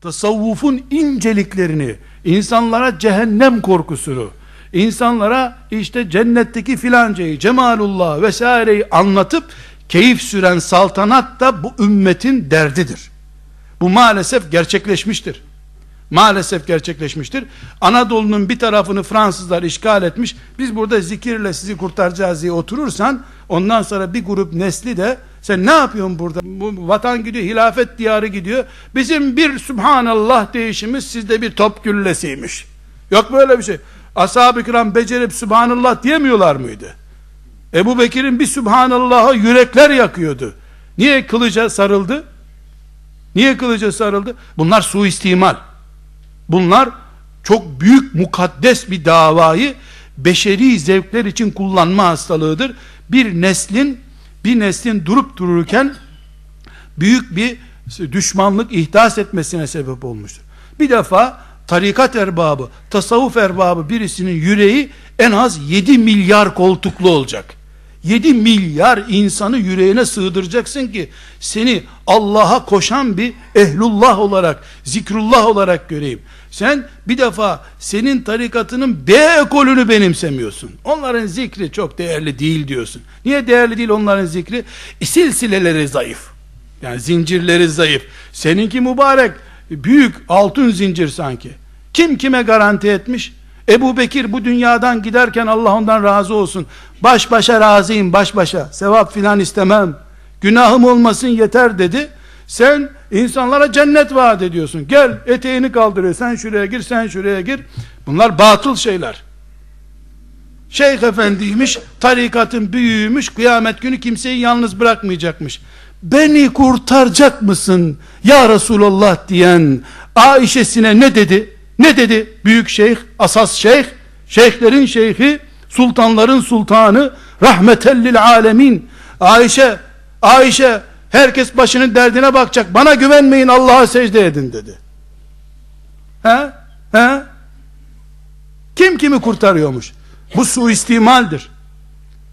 tasavvufun inceliklerini, insanlara cehennem korkusunu, insanlara işte cennetteki filancayı, cemalullah vesaireyi anlatıp keyif süren saltanat da bu ümmetin derdidir. Bu maalesef gerçekleşmiştir. Maalesef gerçekleşmiştir. Anadolu'nun bir tarafını Fransızlar işgal etmiş. Biz burada zikirle sizi kurtaracağız diye oturursan ondan sonra bir grup nesli de sen ne yapıyorsun burada? Bu vatan gidiyor, hilafet diyarı gidiyor. Bizim bir Subhanallah değişimiz sizde bir top güllesiymiş. Yok böyle bir şey. Ashab-ı kiram becerip Subhanallah diyemiyorlar mıydı? Ebu Bekir'in bir Subhanallah'a yürekler yakıyordu. Niye kılıca sarıldı? Niye kılıca sarıldı? Bunlar suistimal. Bunlar çok büyük mukaddes bir davayı beşeri zevkler için kullanma hastalığıdır. Bir neslin bir neslin durup dururken büyük bir düşmanlık ihdas etmesine sebep olmuştur. Bir defa tarikat erbabı, tasavvuf erbabı birisinin yüreği en az 7 milyar koltuklu olacak. 7 milyar insanı yüreğine sığdıracaksın ki seni Allah'a koşan bir ehlullah olarak, zikrullah olarak göreyim. Sen bir defa senin tarikatının B ekolünü benimsemiyorsun. Onların zikri çok değerli değil diyorsun. Niye değerli değil onların zikri? E, silsileleri zayıf. Yani zincirleri zayıf. Seninki mübarek, büyük altın zincir sanki. Kim kime garanti etmiş? Ebu Bekir bu dünyadan giderken Allah ondan razı olsun. Baş başa razıyım baş başa. Sevap filan istemem. Günahım olmasın yeter dedi. Sen insanlara cennet vaat ediyorsun. Gel eteğini kaldırıyor. Sen şuraya gir, sen şuraya gir. Bunlar batıl şeyler. Şeyh efendiymiş, tarikatın büyüğüymüş, kıyamet günü kimseyi yalnız bırakmayacakmış. Beni kurtaracak mısın ya Resulallah diyen Ayşe'sine ne dedi? Ne dedi? Büyük şeyh, asas şeyh, şeyhlerin şeyhi, sultanların sultanı, rahmetellil alemin. Ayşe, Ayşe, herkes başının derdine bakacak. Bana güvenmeyin Allah'a secde edin dedi. He? He? Kim kimi kurtarıyormuş? Bu suistimaldir.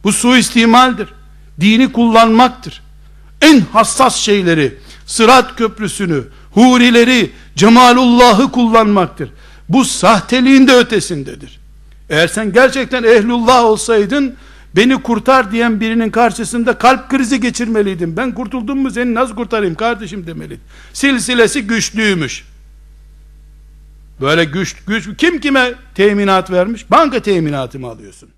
Bu suistimaldir. Dini kullanmaktır. En hassas şeyleri, sırat köprüsünü, hurileri, cemalullahı kullanmaktır. Bu sahteliğin de ötesindedir. Eğer sen gerçekten ehlullah olsaydın, beni kurtar diyen birinin karşısında kalp krizi geçirmeliydin. Ben kurtuldum mu seni nasıl kurtarayım kardeşim demeliydin. Silsilesi güçlüymüş. Böyle güç, güç, kim kime teminat vermiş? Banka teminatı mı alıyorsun?